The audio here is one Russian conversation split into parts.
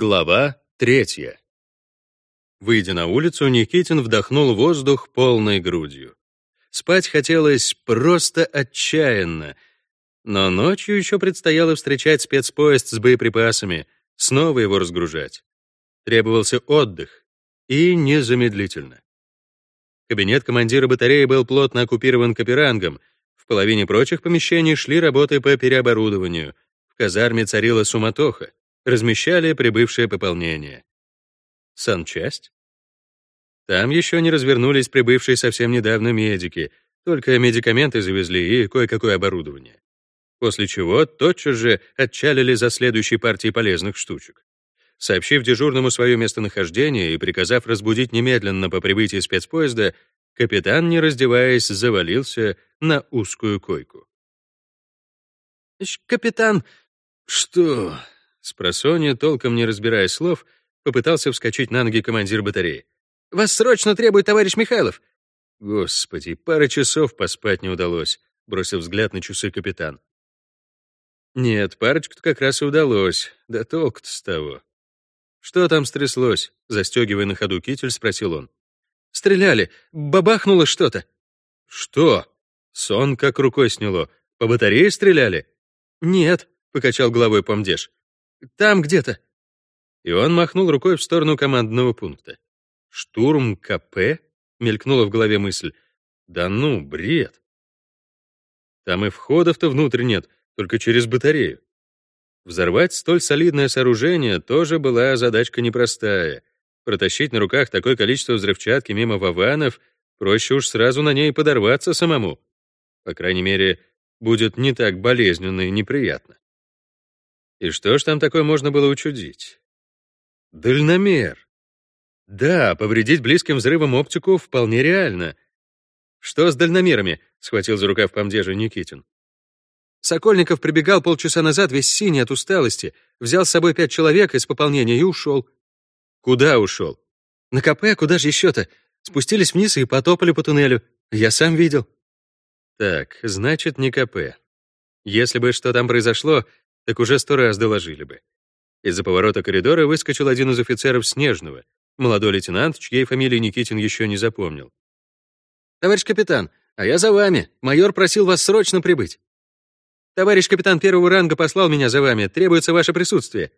Глава третья. Выйдя на улицу, Никитин вдохнул воздух полной грудью. Спать хотелось просто отчаянно, но ночью еще предстояло встречать спецпоезд с боеприпасами, снова его разгружать. Требовался отдых, и незамедлительно. Кабинет командира батареи был плотно оккупирован каперангом, в половине прочих помещений шли работы по переоборудованию, в казарме царила суматоха размещали прибывшее пополнение. Санчасть? Там еще не развернулись прибывшие совсем недавно медики, только медикаменты завезли и кое-какое оборудование. После чего тотчас же отчалили за следующей партией полезных штучек. Сообщив дежурному свое местонахождение и приказав разбудить немедленно по прибытии спецпоезда, капитан, не раздеваясь, завалился на узкую койку. «Капитан...» «Что?» Спросонья, толком не разбирая слов, попытался вскочить на ноги командир батареи. «Вас срочно требует товарищ Михайлов!» Господи, пара часов поспать не удалось, бросив взгляд на часы капитан. Нет, парочку-то как раз и удалось, да толк-то с того. Что там стряслось? Застегивая на ходу китель, спросил он. Стреляли, бабахнуло что-то. Что? Сон как рукой сняло. По батарее стреляли? Нет, покачал головой помдеж. Там где-то». И он махнул рукой в сторону командного пункта. «Штурм КП?» — мелькнула в голове мысль. «Да ну, бред!» Там и входов-то внутрь нет, только через батарею. Взорвать столь солидное сооружение тоже была задачка непростая. Протащить на руках такое количество взрывчатки мимо ваванов проще уж сразу на ней подорваться самому. По крайней мере, будет не так болезненно и неприятно. И что ж там такое можно было учудить? Дальномер. Да, повредить близким взрывом оптику вполне реально. Что с дальномерами? Схватил за рукав помдежа Никитин. Сокольников прибегал полчаса назад весь синий от усталости, взял с собой пять человек из пополнения и ушел. Куда ушел? На КП, куда же еще-то? Спустились вниз и потопали по туннелю. Я сам видел. Так, значит, не КП. Если бы что там произошло, так уже сто раз доложили бы. Из-за поворота коридора выскочил один из офицеров Снежного, молодой лейтенант, чьей фамилии Никитин еще не запомнил. «Товарищ капитан, а я за вами. Майор просил вас срочно прибыть. Товарищ капитан первого ранга послал меня за вами. Требуется ваше присутствие».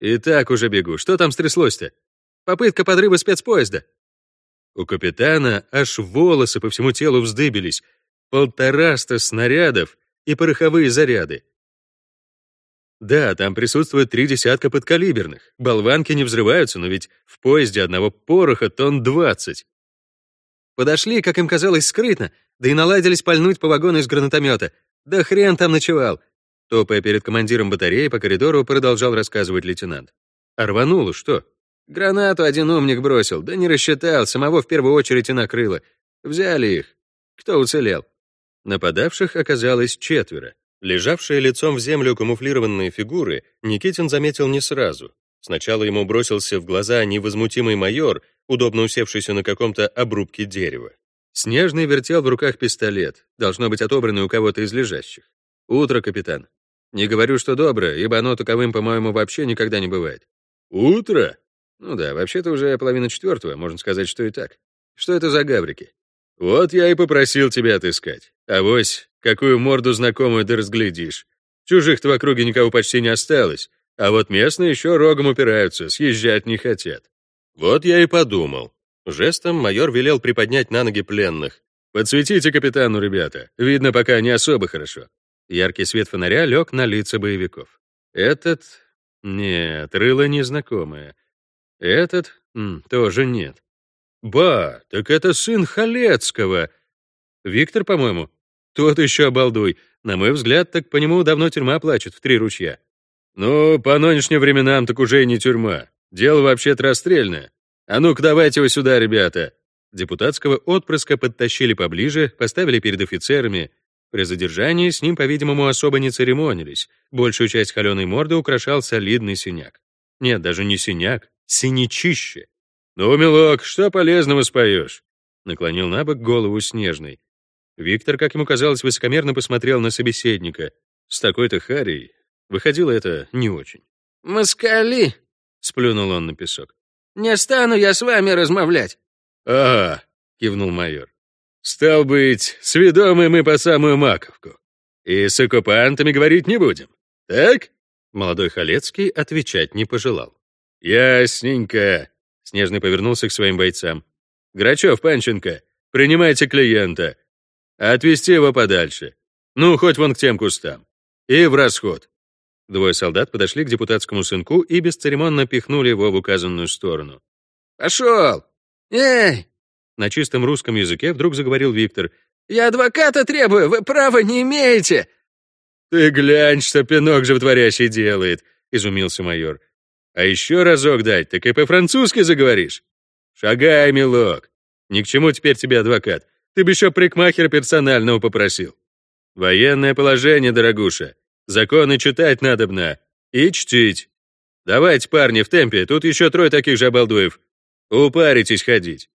«И так уже бегу. Что там стряслось-то?» «Попытка подрыва спецпоезда». У капитана аж волосы по всему телу вздыбились. Полтораста снарядов и пороховые заряды. Да, там присутствует три десятка подкалиберных. Болванки не взрываются, но ведь в поезде одного пороха тонн двадцать. Подошли, как им казалось, скрытно, да и наладились пальнуть по вагону из гранатомета. Да хрен там ночевал. Топая перед командиром батареи по коридору, продолжал рассказывать лейтенант. А что? Гранату один умник бросил, да не рассчитал, самого в первую очередь и накрыло. Взяли их. Кто уцелел? Нападавших оказалось четверо. Лежавшие лицом в землю камуфлированные фигуры Никитин заметил не сразу. Сначала ему бросился в глаза невозмутимый майор, удобно усевшийся на каком-то обрубке дерева. Снежный вертел в руках пистолет, должно быть отобранный у кого-то из лежащих. «Утро, капитан. Не говорю, что доброе, ибо оно таковым, по-моему, вообще никогда не бывает». «Утро?» «Ну да, вообще-то уже половина четвертого, можно сказать, что и так. Что это за гаврики?» «Вот я и попросил тебя отыскать. Авось Какую морду знакомую ты разглядишь. Чужих-то в округе никого почти не осталось, а вот местные еще рогом упираются, съезжать не хотят. Вот я и подумал. Жестом майор велел приподнять на ноги пленных. «Подсветите капитану, ребята. Видно, пока не особо хорошо». Яркий свет фонаря лег на лица боевиков. Этот... Нет, рыло незнакомое. Этот... М, тоже нет. Ба, так это сын Халецкого. Виктор, по-моему. Тот еще обалдуй. На мой взгляд, так по нему давно тюрьма плачет в три ручья. Ну, по нынешним временам так уже и не тюрьма. Дело вообще-то расстрельное. А ну-ка давайте его сюда, ребята. Депутатского отпрыска подтащили поближе, поставили перед офицерами. При задержании с ним, по-видимому, особо не церемонились. Большую часть холеной морды украшал солидный синяк. Нет, даже не синяк, синячище. «Ну, милок, что полезного споешь?» Наклонил на бок голову Снежный. Виктор, как ему казалось, высокомерно посмотрел на собеседника. С такой-то харей выходило это не очень. «Москали!» сплюнул он на песок. «Не стану я с вами размовлять». «Ага», — кивнул майор. «Стал быть, сведомы мы по самую маковку. И с оккупантами говорить не будем, так?» Молодой Халецкий отвечать не пожелал. «Ясненько», — Снежный повернулся к своим бойцам. «Грачев, Панченко, принимайте клиента. Отвезти его подальше. Ну, хоть вон к тем кустам. И в расход». Двое солдат подошли к депутатскому сынку и бесцеремонно пихнули его в указанную сторону. «Пошел! Эй!» На чистом русском языке вдруг заговорил Виктор. «Я адвоката требую, вы права не имеете!» «Ты глянь, что пинок животворящий делает!» — изумился майор. «А еще разок дать, так и по-французски заговоришь. Шагай, милок. Ни к чему теперь тебе адвокат. Ты бы еще прикмахера персонального попросил. Военное положение, дорогуша. Законы читать надобно. И чтить. Давайте, парни, в темпе, тут еще трое таких же обалдуев. Упаритесь ходить.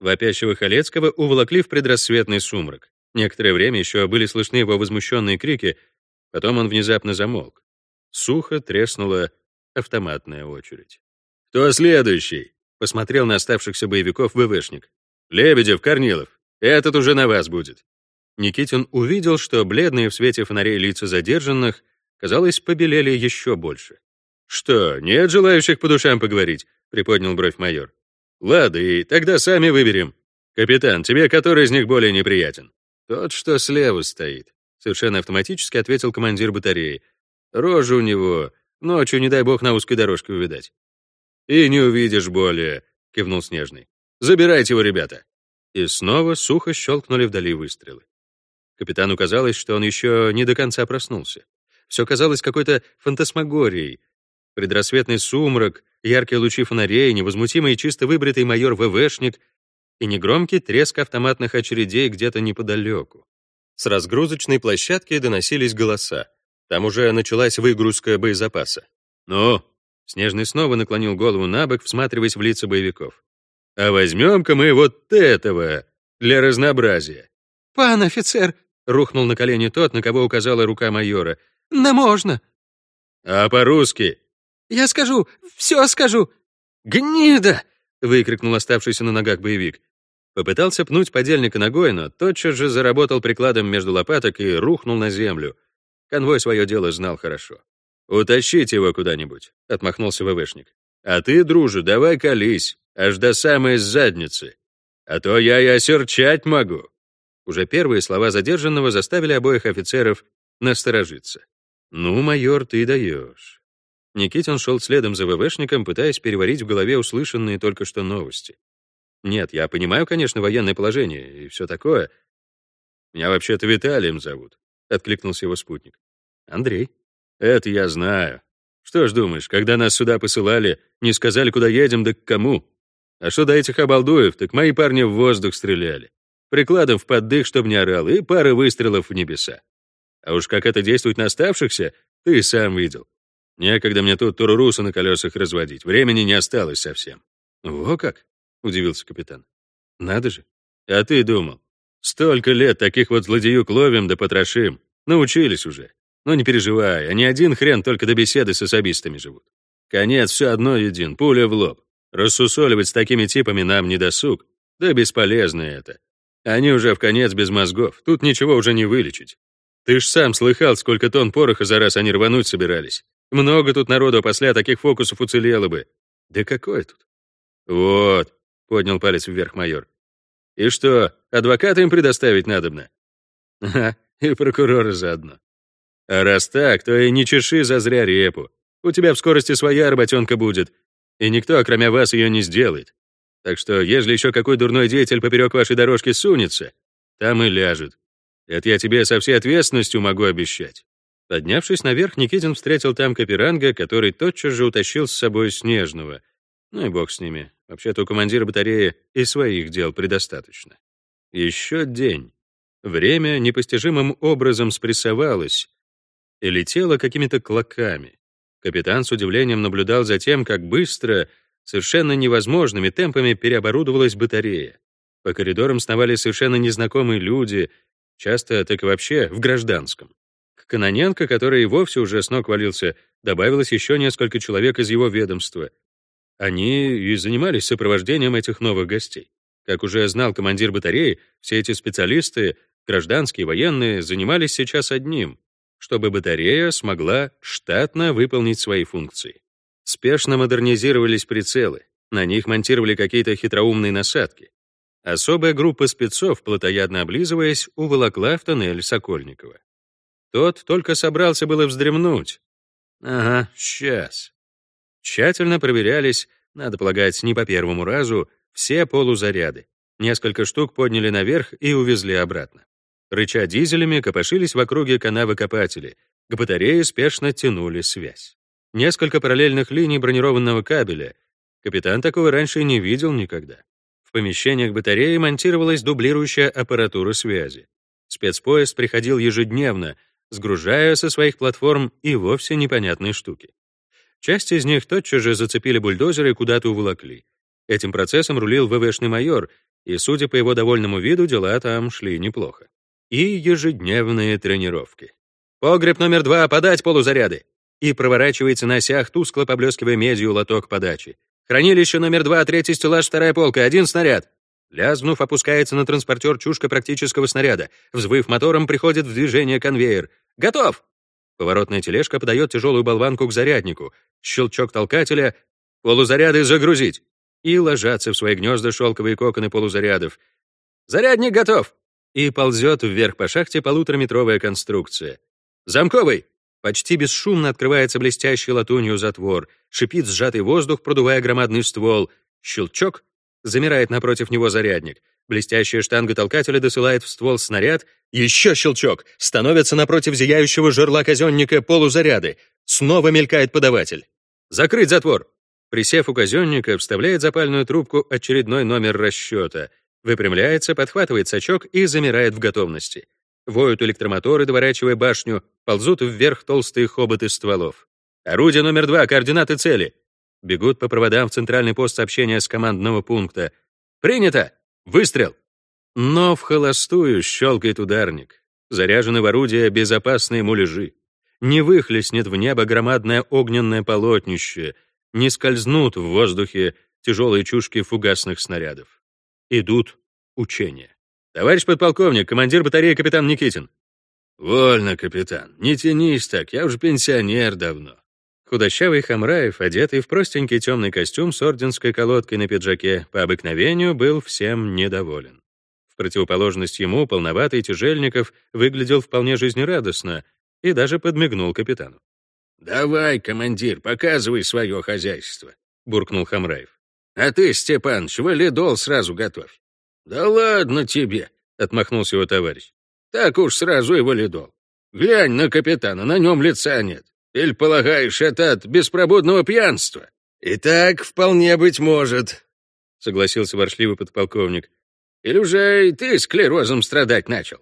Вопящего Халецкого уволокли в предрассветный сумрак. Некоторое время еще были слышны его возмущенные крики, потом он внезапно замолк. Сухо треснула автоматная очередь. «Кто следующий?» — посмотрел на оставшихся боевиков ВВшник. «Лебедев, Корнилов, этот уже на вас будет». Никитин увидел, что бледные в свете фонарей лица задержанных, казалось, побелели еще больше. «Что, нет желающих по душам поговорить?» — приподнял бровь майор. Ладно, и тогда сами выберем. Капитан, тебе который из них более неприятен? Тот, что слева стоит. Совершенно автоматически ответил командир батареи. Рожа у него. Ночью, не дай бог, на узкой дорожке увидать. И не увидишь более, кивнул Снежный. Забирайте его, ребята. И снова сухо щелкнули вдали выстрелы. Капитану казалось, что он еще не до конца проснулся. Все казалось какой-то фантасмагорией. Предрассветный сумрак, яркие лучи фонарей, невозмутимый и чисто выбритый майор ВВшник и негромкий треск автоматных очередей где-то неподалеку. С разгрузочной площадки доносились голоса. Там уже началась выгрузка боезапаса. «Ну?» Снежный снова наклонил голову на бок, всматриваясь в лица боевиков. «А возьмем-ка мы вот этого для разнообразия». «Пан офицер!» — рухнул на колени тот, на кого указала рука майора. «Да можно!» «А по-русски?» Я скажу, все скажу. Гнида! выкрикнул оставшийся на ногах боевик. Попытался пнуть подельника ногой, но тотчас же заработал прикладом между лопаток и рухнул на землю. Конвой свое дело знал хорошо. «Утащите его куда-нибудь», — отмахнулся ВВшник. «А ты, дружи, давай колись, аж до самой задницы. А то я и осерчать могу». Уже первые слова задержанного заставили обоих офицеров насторожиться. «Ну, майор, ты даешь. Никитин шел следом за ВВшником, пытаясь переварить в голове услышанные только что новости. Нет, я понимаю, конечно, военное положение и все такое. Меня вообще-то Виталием зовут, откликнулся его спутник. Андрей. Это я знаю. Что ж думаешь, когда нас сюда посылали, не сказали, куда едем, да к кому? А что до этих обалдуев, так мои парни в воздух стреляли. Прикладом в поддых, чтобы не орал, и пары выстрелов в небеса. А уж как это действует на оставшихся, ты сам видел. Некогда мне тут туруруса на колесах разводить, времени не осталось совсем. Во как? удивился капитан. Надо же. А ты думал, столько лет таких вот злодеюк ловим да потрошим. Научились уже. Но не переживай, они один хрен только до беседы с особистами живут. Конец все одно един, пуля в лоб. Рассусоливать с такими типами нам не досуг. Да бесполезно это. Они уже в конец без мозгов, тут ничего уже не вылечить. Ты ж сам слыхал, сколько тонн пороха за раз они рвануть собирались. Много тут народу после таких фокусов уцелело бы. Да какой тут? Вот, поднял палец вверх майор. И что, адвоката им предоставить надобно? Ага, и прокурора заодно. А раз так, то и не чеши зазря репу. У тебя в скорости своя работенка будет, и никто, кроме вас, ее не сделает. Так что, если еще какой дурной деятель поперек вашей дорожки сунется, там и ляжет. Это я тебе со всей ответственностью могу обещать. Поднявшись наверх, Никитин встретил там Каперанга, который тотчас же утащил с собой Снежного. Ну и бог с ними. Вообще-то у командира батареи и своих дел предостаточно. Еще день. Время непостижимым образом спрессовалось и летело какими-то клоками. Капитан с удивлением наблюдал за тем, как быстро, совершенно невозможными темпами переоборудовалась батарея. По коридорам сновали совершенно незнакомые люди, часто так и вообще в гражданском. Каноненко, который и вовсе уже с ног валился, добавилось еще несколько человек из его ведомства. Они и занимались сопровождением этих новых гостей. Как уже знал командир батареи, все эти специалисты, гражданские, военные, занимались сейчас одним, чтобы батарея смогла штатно выполнить свои функции. Спешно модернизировались прицелы, на них монтировали какие-то хитроумные насадки. Особая группа спецов, плотоядно облизываясь, уволокла в тоннель Сокольникова. Тот только собрался было вздремнуть. Ага, сейчас. Тщательно проверялись, надо полагать, не по первому разу, все полузаряды. Несколько штук подняли наверх и увезли обратно. Рыча дизелями, копошились в округе канавы копатели. К батарее спешно тянули связь. Несколько параллельных линий бронированного кабеля. Капитан такого раньше не видел никогда. В помещениях батареи монтировалась дублирующая аппаратура связи. Спецпоезд приходил ежедневно, сгружая со своих платформ и вовсе непонятные штуки. Часть из них тотчас же зацепили бульдозеры и куда-то уволокли. Этим процессом рулил ВВшный майор, и, судя по его довольному виду, дела там шли неплохо. И ежедневные тренировки. «Погреб номер два, подать полузаряды!» И проворачивается на осях, тускло поблескивая медью лоток подачи. «Хранилище номер два, третий стеллаж, вторая полка, один снаряд!» Лязнув, опускается на транспортер чушка практического снаряда. Взвыв мотором, приходит в движение конвейер. «Готов!» Поворотная тележка подает тяжелую болванку к заряднику. Щелчок толкателя. «Полузаряды загрузить!» И ложатся в свои гнезда шелковые коконы полузарядов. «Зарядник готов!» И ползет вверх по шахте полутораметровая конструкция. «Замковый!» Почти бесшумно открывается блестящий латунью затвор. Шипит сжатый воздух, продувая громадный ствол. Щелчок. Замирает напротив него зарядник. Блестящая штанга толкателя досылает в ствол снаряд. Еще щелчок. Становятся напротив зияющего жерла казенника полузаряды. Снова мелькает подаватель. Закрыть затвор. Присев у казенника, вставляет запальную трубку очередной номер расчета. Выпрямляется, подхватывает сачок и замирает в готовности. Воют электромоторы, доворачивая башню, ползут вверх толстые хоботы стволов. Орудие номер два, координаты цели. Бегут по проводам в центральный пост сообщения с командного пункта. Принято! Выстрел! Но в холостую щелкает ударник. Заряжены в орудие безопасные муляжи. Не выхлестнет в небо громадное огненное полотнище, не скользнут в воздухе тяжелые чушки фугасных снарядов. Идут учения. «Товарищ подполковник, командир батареи капитан Никитин». «Вольно, капитан, не тянись так, я уже пенсионер давно». Худощавый Хамраев, одетый в простенький темный костюм с орденской колодкой на пиджаке, по обыкновению был всем недоволен. В противоположность ему полноватый Тяжельников выглядел вполне жизнерадостно и даже подмигнул капитану. «Давай, командир, показывай свое хозяйство», — буркнул Хамраев. «А ты, Степаныч, валидол сразу готовь». «Да ладно тебе», — отмахнулся его товарищ. «Так уж сразу и валидол. Глянь на капитана, на нем лица нет. Или полагаешь, это от беспробудного пьянства? И так вполне быть может, согласился воршливый подполковник. Или уже и ты склерозом страдать начал?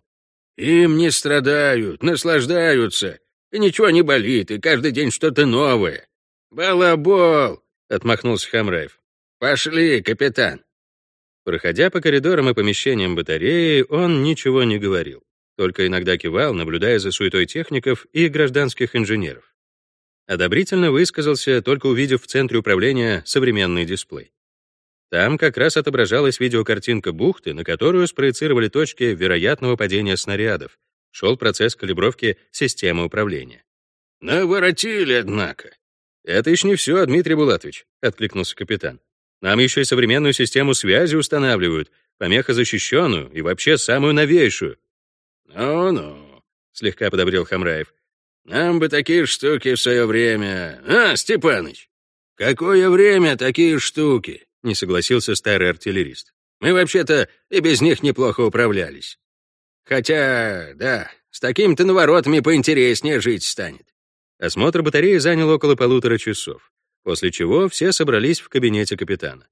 Им не страдают, наслаждаются. И ничего не болит, и каждый день что-то новое. Балабол, отмахнулся Хамраев. Пошли, капитан. Проходя по коридорам и помещениям батареи, он ничего не говорил, только иногда кивал, наблюдая за суетой техников и гражданских инженеров. Одобрительно высказался, только увидев в центре управления современный дисплей. Там как раз отображалась видеокартинка бухты, на которую спроецировали точки вероятного падения снарядов. Шел процесс калибровки системы управления. «Наворотили, однако». «Это еще не все, Дмитрий Булатович», — откликнулся капитан. «Нам еще и современную систему связи устанавливают, помехозащищенную и вообще самую новейшую». «Ну-ну», — слегка подобрел Хамраев. Нам бы такие штуки в свое время. А, Степаныч, какое время такие штуки? Не согласился старый артиллерист. Мы вообще-то и без них неплохо управлялись. Хотя, да, с такими-то наворотами поинтереснее жить станет. Осмотр батареи занял около полутора часов, после чего все собрались в кабинете капитана.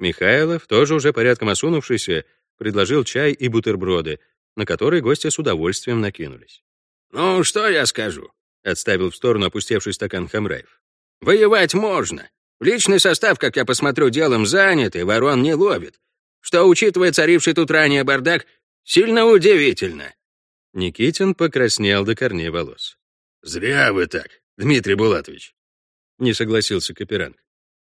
Михайлов, тоже уже порядком осунувшийся, предложил чай и бутерброды, на которые гости с удовольствием накинулись. «Ну, что я скажу?» — отставил в сторону опустевший стакан Хамраев. «Воевать можно. Личный состав, как я посмотрю, делом занят и ворон не ловит. Что, учитывая царивший тут ранее бардак, сильно удивительно». Никитин покраснел до корней волос. «Зря вы так, Дмитрий Булатович», — не согласился Каперанг.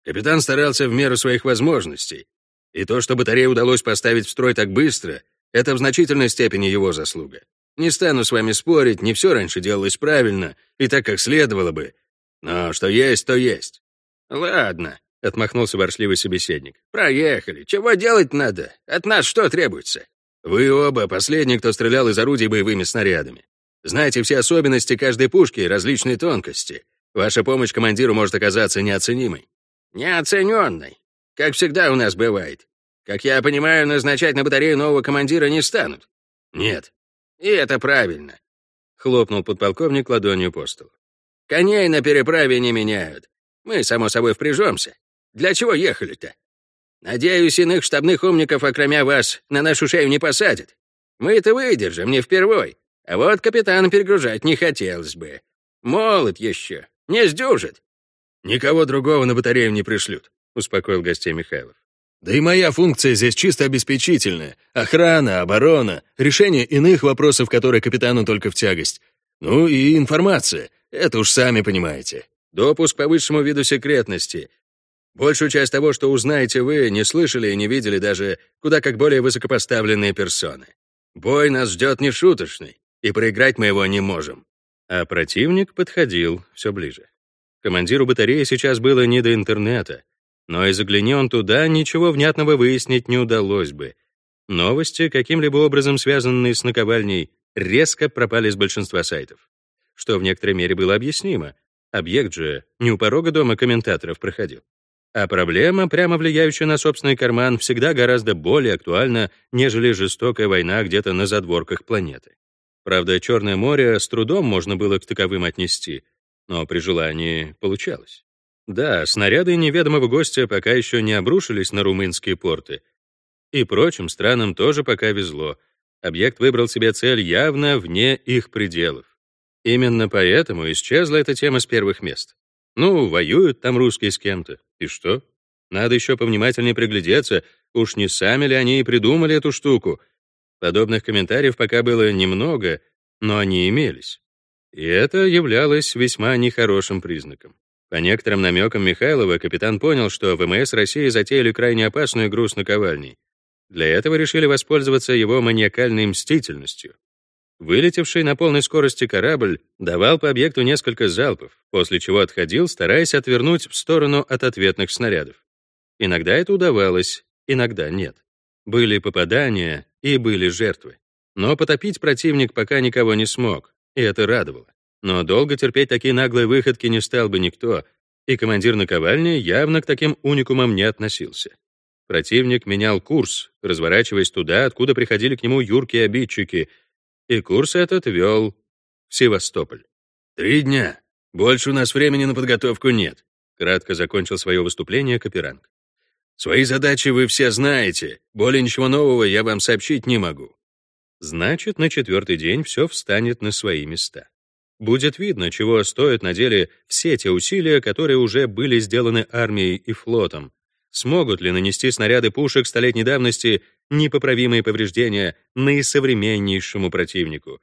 Капитан старался в меру своих возможностей. И то, что батарею удалось поставить в строй так быстро, это в значительной степени его заслуга. Не стану с вами спорить, не все раньше делалось правильно и так, как следовало бы. Но что есть, то есть. Ладно, — отмахнулся воршливый собеседник. «Проехали. Чего делать надо? От нас что требуется? Вы оба последний, кто стрелял из орудий боевыми снарядами. Знаете все особенности каждой пушки и различные тонкости. Ваша помощь командиру может оказаться неоценимой». «Неоцененной. Как всегда у нас бывает. Как я понимаю, назначать на батарею нового командира не станут». «Нет». «И это правильно», — хлопнул подполковник ладонью по столу. «Коней на переправе не меняют. Мы, само собой, впряжемся. Для чего ехали-то? Надеюсь, иных штабных умников, окромя вас, на нашу шею не посадят. Мы-то выдержим, не впервой. А вот капитана перегружать не хотелось бы. Молод еще, не сдюжит. Никого другого на батарею не пришлют, успокоил гостей Михайлов. Да и моя функция здесь чисто обеспечительная. Охрана, оборона, решение иных вопросов, которые капитану только в тягость. Ну и информация. Это уж сами понимаете. Допуск по высшему виду секретности, Большую часть того, что узнаете вы, не слышали и не видели даже куда как более высокопоставленные персоны. Бой нас ждет нешуточный, и проиграть мы его не можем. А противник подходил все ближе. Командиру батареи сейчас было не до интернета, но и загляни он туда, ничего внятного выяснить не удалось бы. Новости, каким-либо образом связанные с наковальней, резко пропали с большинства сайтов. Что в некоторой мере было объяснимо. Объект же не у порога дома комментаторов проходил. А проблема, прямо влияющая на собственный карман, всегда гораздо более актуальна, нежели жестокая война где-то на задворках планеты. Правда, Черное море с трудом можно было к таковым отнести, но при желании получалось. Да, снаряды неведомого гостя пока еще не обрушились на румынские порты. И прочим странам тоже пока везло. Объект выбрал себе цель явно вне их пределов. Именно поэтому исчезла эта тема с первых мест. Ну, воюют там русские с кем-то. И что? Надо еще повнимательнее приглядеться, уж не сами ли они и придумали эту штуку. Подобных комментариев пока было немного, но они имелись. И это являлось весьма нехорошим признаком. По некоторым намекам Михайлова капитан понял, что ВМС России затеяли крайне опасную игру с наковальней. Для этого решили воспользоваться его маниакальной мстительностью. Вылетевший на полной скорости корабль давал по объекту несколько залпов, после чего отходил, стараясь отвернуть в сторону от ответных снарядов. Иногда это удавалось, иногда нет. Были попадания и были жертвы. Но потопить противник пока никого не смог, и это радовало. Но долго терпеть такие наглые выходки не стал бы никто, и командир наковальни явно к таким уникумам не относился. Противник менял курс, разворачиваясь туда, откуда приходили к нему юркие обидчики — и курс этот вел в Севастополь. «Три дня. Больше у нас времени на подготовку нет», — кратко закончил свое выступление Каперанг. «Свои задачи вы все знаете. Более ничего нового я вам сообщить не могу». Значит, на четвертый день все встанет на свои места. Будет видно, чего стоят на деле все те усилия, которые уже были сделаны армией и флотом, Смогут ли нанести снаряды пушек столетней давности непоправимые повреждения наисовременнейшему противнику?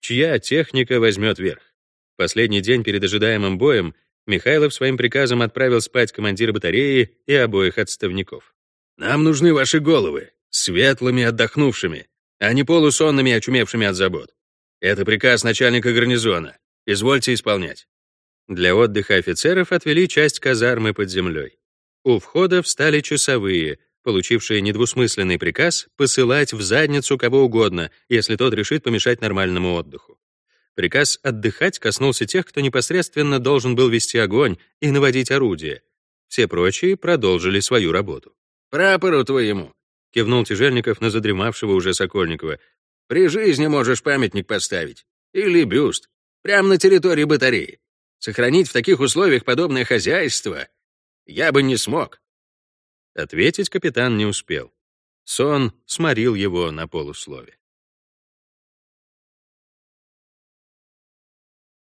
Чья техника возьмет верх? Последний день перед ожидаемым боем Михайлов своим приказом отправил спать командира батареи и обоих отставников. «Нам нужны ваши головы, светлыми, отдохнувшими, а не полусонными, очумевшими от забот. Это приказ начальника гарнизона. Извольте исполнять». Для отдыха офицеров отвели часть казармы под землей. У входа встали часовые, получившие недвусмысленный приказ посылать в задницу кого угодно, если тот решит помешать нормальному отдыху. Приказ отдыхать коснулся тех, кто непосредственно должен был вести огонь и наводить орудие. Все прочие продолжили свою работу. «Прапору твоему», — кивнул Тяжельников на задремавшего уже Сокольникова. «При жизни можешь памятник поставить. Или бюст. Прямо на территории батареи. Сохранить в таких условиях подобное хозяйство я бы не смог». Ответить капитан не успел. Сон сморил его на полуслове.